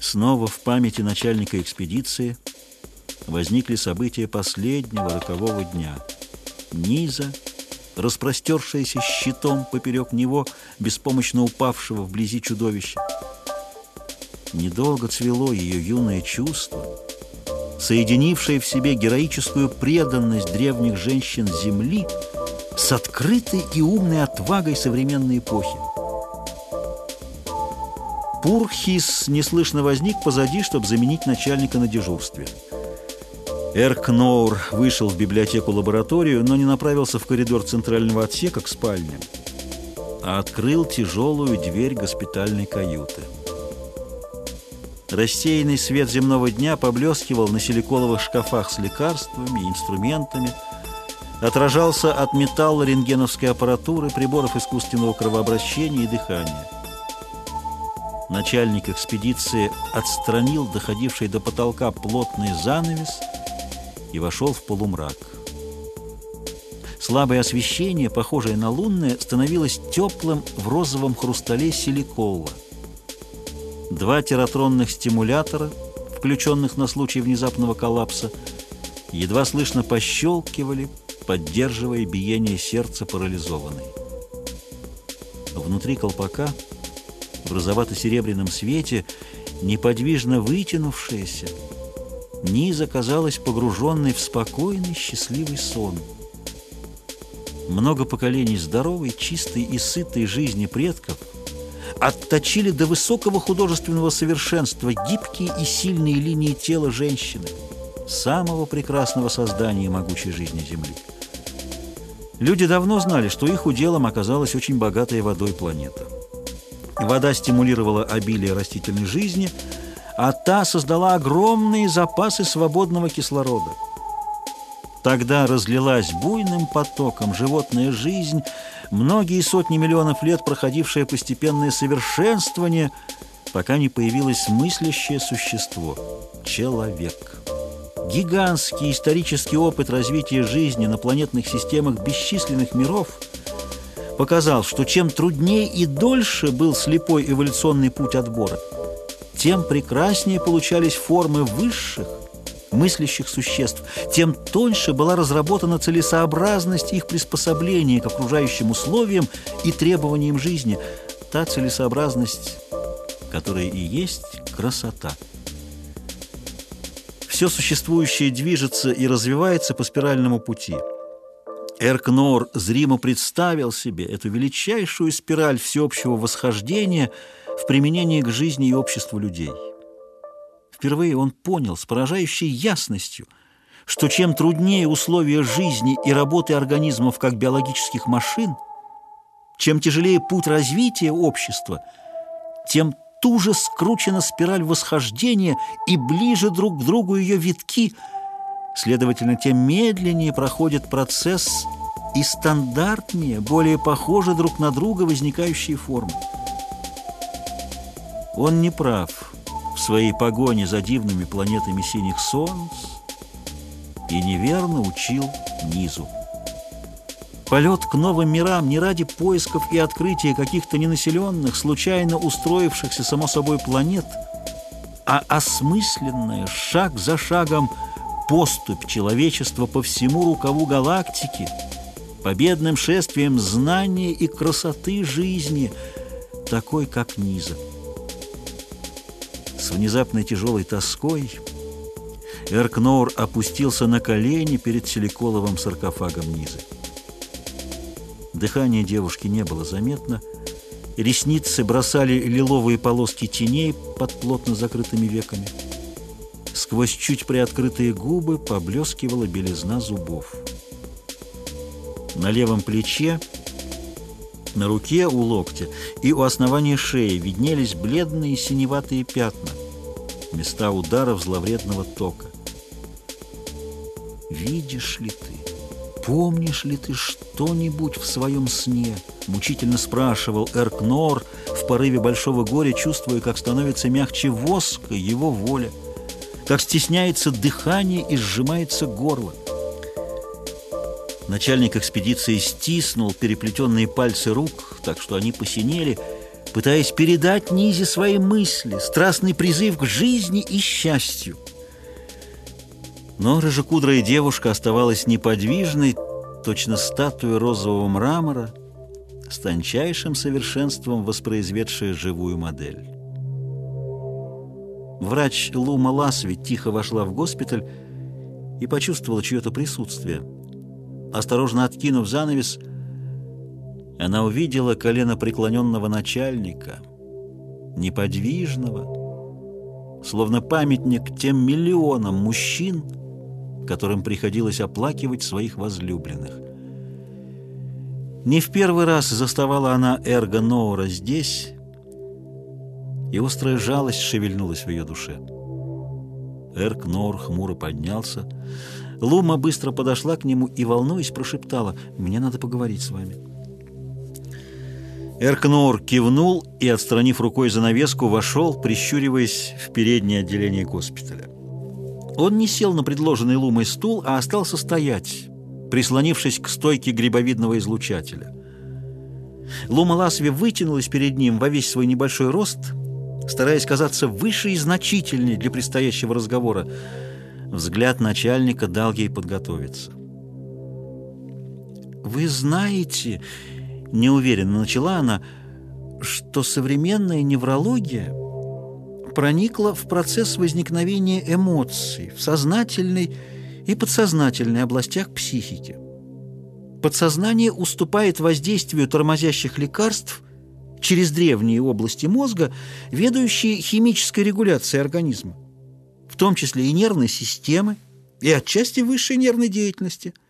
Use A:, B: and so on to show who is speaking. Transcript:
A: Снова в памяти начальника экспедиции возникли события последнего рокового дня. Низа, распростершаяся щитом поперек него, беспомощно упавшего вблизи чудовища. Недолго цвело ее юное чувство, соединившее в себе героическую преданность древних женщин Земли с открытой и умной отвагой современной эпохи. Пурхис неслышно возник позади, чтобы заменить начальника на дежурстве. Эркноур вышел в библиотеку-лабораторию, но не направился в коридор центрального отсека к спальне, а открыл тяжелую дверь госпитальной каюты. Рассеянный свет земного дня поблескивал на силиколовых шкафах с лекарствами и инструментами, отражался от металла рентгеновской аппаратуры, приборов искусственного кровообращения и дыхания. Начальник экспедиции отстранил доходивший до потолка плотный занавес и вошел в полумрак. Слабое освещение, похожее на лунное, становилось теплым в розовом хрустале силикола. Два тератронных стимулятора, включенных на случай внезапного коллапса, едва слышно пощелкивали, поддерживая биение сердца парализованной. Внутри колпака – в розовато-серебряном свете, неподвижно вытянувшаяся, Низа казалась погруженной в спокойный, счастливый сон. Много поколений здоровой, чистой и сытой жизни предков отточили до высокого художественного совершенства гибкие и сильные линии тела женщины, самого прекрасного создания могучей жизни Земли. Люди давно знали, что их уделом оказалась очень богатая водой планета. Вода стимулировала обилие растительной жизни, а та создала огромные запасы свободного кислорода. Тогда разлилась буйным потоком животная жизнь, многие сотни миллионов лет проходившее постепенное совершенствование, пока не появилось мыслящее существо – человек. Гигантский исторический опыт развития жизни на планетных системах бесчисленных миров – показал, что чем труднее и дольше был слепой эволюционный путь отбора, тем прекраснее получались формы высших, мыслящих существ, тем тоньше была разработана целесообразность их приспособления к окружающим условиям и требованиям жизни, та целесообразность, которая и есть красота. Все существующее движется и развивается по спиральному пути – Эркнор зримо представил себе эту величайшую спираль всеобщего восхождения в применении к жизни и обществу людей. Впервые он понял с поражающей ясностью, что чем труднее условия жизни и работы организмов как биологических машин, чем тяжелее путь развития общества, тем туже скручена спираль восхождения и ближе друг к другу ее витки – Следовательно, тем медленнее проходит процесс и стандартнее, более похожи друг на друга возникающие формы. Он не прав в своей погоне за дивными планетами синих солнц и неверно учил низу. Полет к новым мирам не ради поисков и открытия каких-то ненаселенных, случайно устроившихся само собой планет, а осмысленное, шаг за шагом – поступь человечества по всему рукаву галактики, победным шествием знания и красоты жизни, такой, как Низа. С внезапной тяжелой тоской Эркнор опустился на колени перед силиколовым саркофагом Низы. Дыхание девушки не было заметно, ресницы бросали лиловые полоски теней под плотно закрытыми веками. Сквозь чуть приоткрытые губы поблескивала белизна зубов. На левом плече, на руке у локтя и у основания шеи виднелись бледные синеватые пятна, места ударов зловредного тока. «Видишь ли ты, помнишь ли ты что-нибудь в своем сне?» мучительно спрашивал Эркнор в порыве большого горя, чувствуя, как становится мягче воска его воля как стесняется дыхание и сжимается горло. Начальник экспедиции стиснул переплетенные пальцы рук, так что они посинели, пытаясь передать Низе свои мысли, страстный призыв к жизни и счастью. Но рыжекудрая девушка оставалась неподвижной, точно статуя розового мрамора, с тончайшим совершенством воспроизведшая живую модель. Врач Лума Ласви тихо вошла в госпиталь и почувствовала чье-то присутствие. Осторожно откинув занавес, она увидела колено преклоненного начальника, неподвижного, словно памятник тем миллионам мужчин, которым приходилось оплакивать своих возлюбленных. Не в первый раз заставала она Эрго Ноура здесь, и острая жалость шевельнулась в ее душе. Эрк Ноур хмуро поднялся. Лума быстро подошла к нему и, волнуясь, прошептала, «Мне надо поговорить с вами». Эркнор кивнул и, отстранив рукой занавеску, вошел, прищуриваясь в переднее отделение госпиталя. Он не сел на предложенный Лумой стул, а остался стоять, прислонившись к стойке грибовидного излучателя. Лума Ласви вытянулась перед ним во весь свой небольшой рост, стараясь казаться выше и значительнее для предстоящего разговора. Взгляд начальника дал ей подготовиться. «Вы знаете...» неуверенно начала она, что современная неврология проникла в процесс возникновения эмоций в сознательной и подсознательной областях психики. Подсознание уступает воздействию тормозящих лекарств через древние области мозга, ведущие химической регуляцией организма, в том числе и нервной системы, и отчасти высшей нервной деятельности –